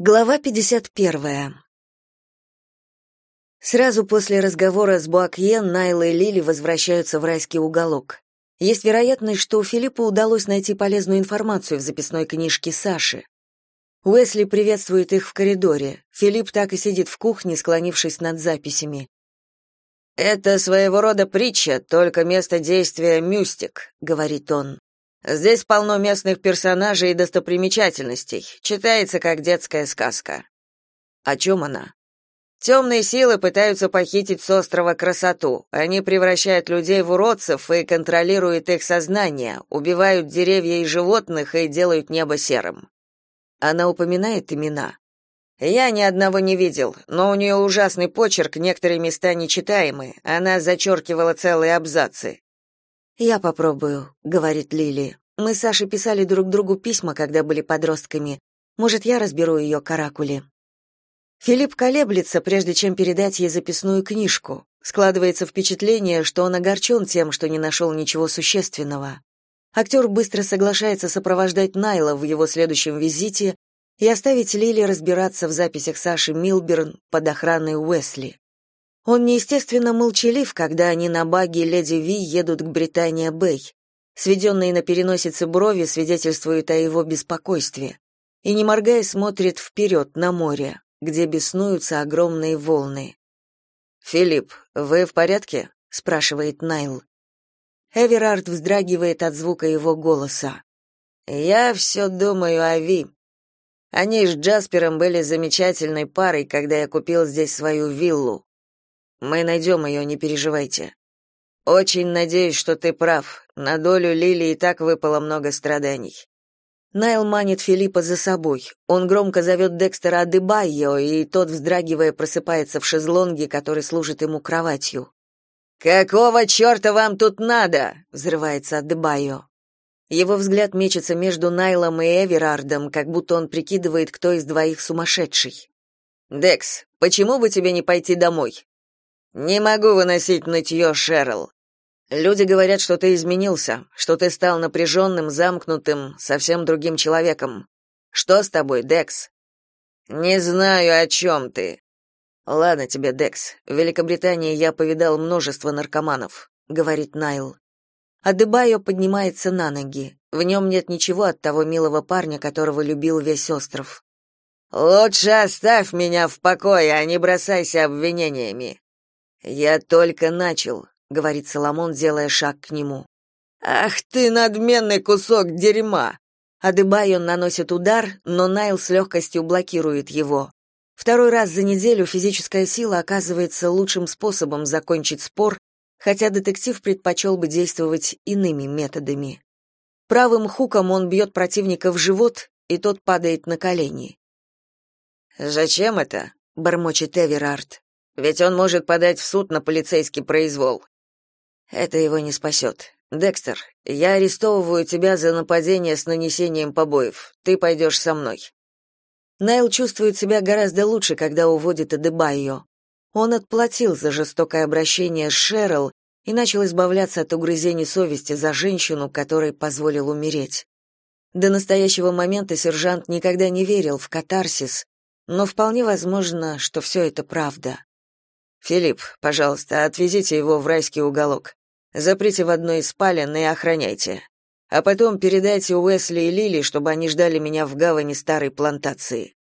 Глава 51. Сразу после разговора с Буакьен Найла и Лили возвращаются в райский уголок. Есть вероятность, что Филиппу удалось найти полезную информацию в записной книжке Саши. Уэсли приветствует их в коридоре. Филипп так и сидит в кухне, склонившись над записями. «Это своего рода притча, только место действия — мюстик», — говорит он. Здесь полно местных персонажей и достопримечательностей. Читается как детская сказка. О чем она? Темные силы пытаются похитить с острова красоту. Они превращают людей в уродцев и контролируют их сознание, убивают деревья и животных и делают небо серым. Она упоминает имена. Я ни одного не видел, но у нее ужасный почерк, некоторые места нечитаемы. Она зачеркивала целые абзацы. «Я попробую», — говорит Лили. «Мы с Сашей писали друг другу письма, когда были подростками. Может, я разберу ее каракули». Филипп колеблется, прежде чем передать ей записную книжку. Складывается впечатление, что он огорчен тем, что не нашел ничего существенного. Актер быстро соглашается сопровождать Найла в его следующем визите и оставить Лили разбираться в записях Саши Милберн под охраной Уэсли. Он неестественно молчалив, когда они на баге Леди Ви едут к Британия-Бэй. Сведенные на переносице брови свидетельствуют о его беспокойстве. И, не моргая, смотрит вперед, на море, где беснуются огромные волны. «Филипп, вы в порядке?» — спрашивает Найл. Эверард вздрагивает от звука его голоса. «Я все думаю о Ви. Они с Джаспером были замечательной парой, когда я купил здесь свою виллу. Мы найдем ее, не переживайте. Очень надеюсь, что ты прав. На долю Лили и так выпало много страданий. Найл манит Филиппа за собой. Он громко зовет Декстера Адебайо, и тот, вздрагивая, просыпается в шезлонге, который служит ему кроватью. «Какого черта вам тут надо?» — взрывается Адебайо. Его взгляд мечется между Найлом и Эверардом, как будто он прикидывает, кто из двоих сумасшедший. «Декс, почему бы тебе не пойти домой? Не могу выносить нытье, Шерл. Люди говорят, что ты изменился, что ты стал напряженным, замкнутым, совсем другим человеком. Что с тобой, Декс? Не знаю, о чем ты. Ладно тебе, Декс. В Великобритании я повидал множество наркоманов, говорит Найл. Адебайо поднимается на ноги. В нем нет ничего от того милого парня, которого любил весь остров. Лучше оставь меня в покое, а не бросайся обвинениями. Я только начал, говорит Соломон, делая шаг к нему. Ах ты надменный кусок дерьма. Адыбайон наносит удар, но Найл с легкостью блокирует его. Второй раз за неделю физическая сила оказывается лучшим способом закончить спор, хотя детектив предпочел бы действовать иными методами. Правым хуком он бьет противника в живот, и тот падает на колени. «Зачем это?» — бормочет Эверард. Ведь он может подать в суд на полицейский произвол. Это его не спасет. Декстер, я арестовываю тебя за нападение с нанесением побоев. Ты пойдешь со мной. Найл чувствует себя гораздо лучше, когда уводит Эдебайо. Он отплатил за жестокое обращение с Шерл и начал избавляться от угрызений совести за женщину, которой позволил умереть. До настоящего момента сержант никогда не верил в катарсис, но вполне возможно, что все это правда. Филипп, пожалуйста, отвезите его в райский уголок. Заприте в одной из спален и охраняйте. А потом передайте Уэсли и Лили, чтобы они ждали меня в гавани старой плантации.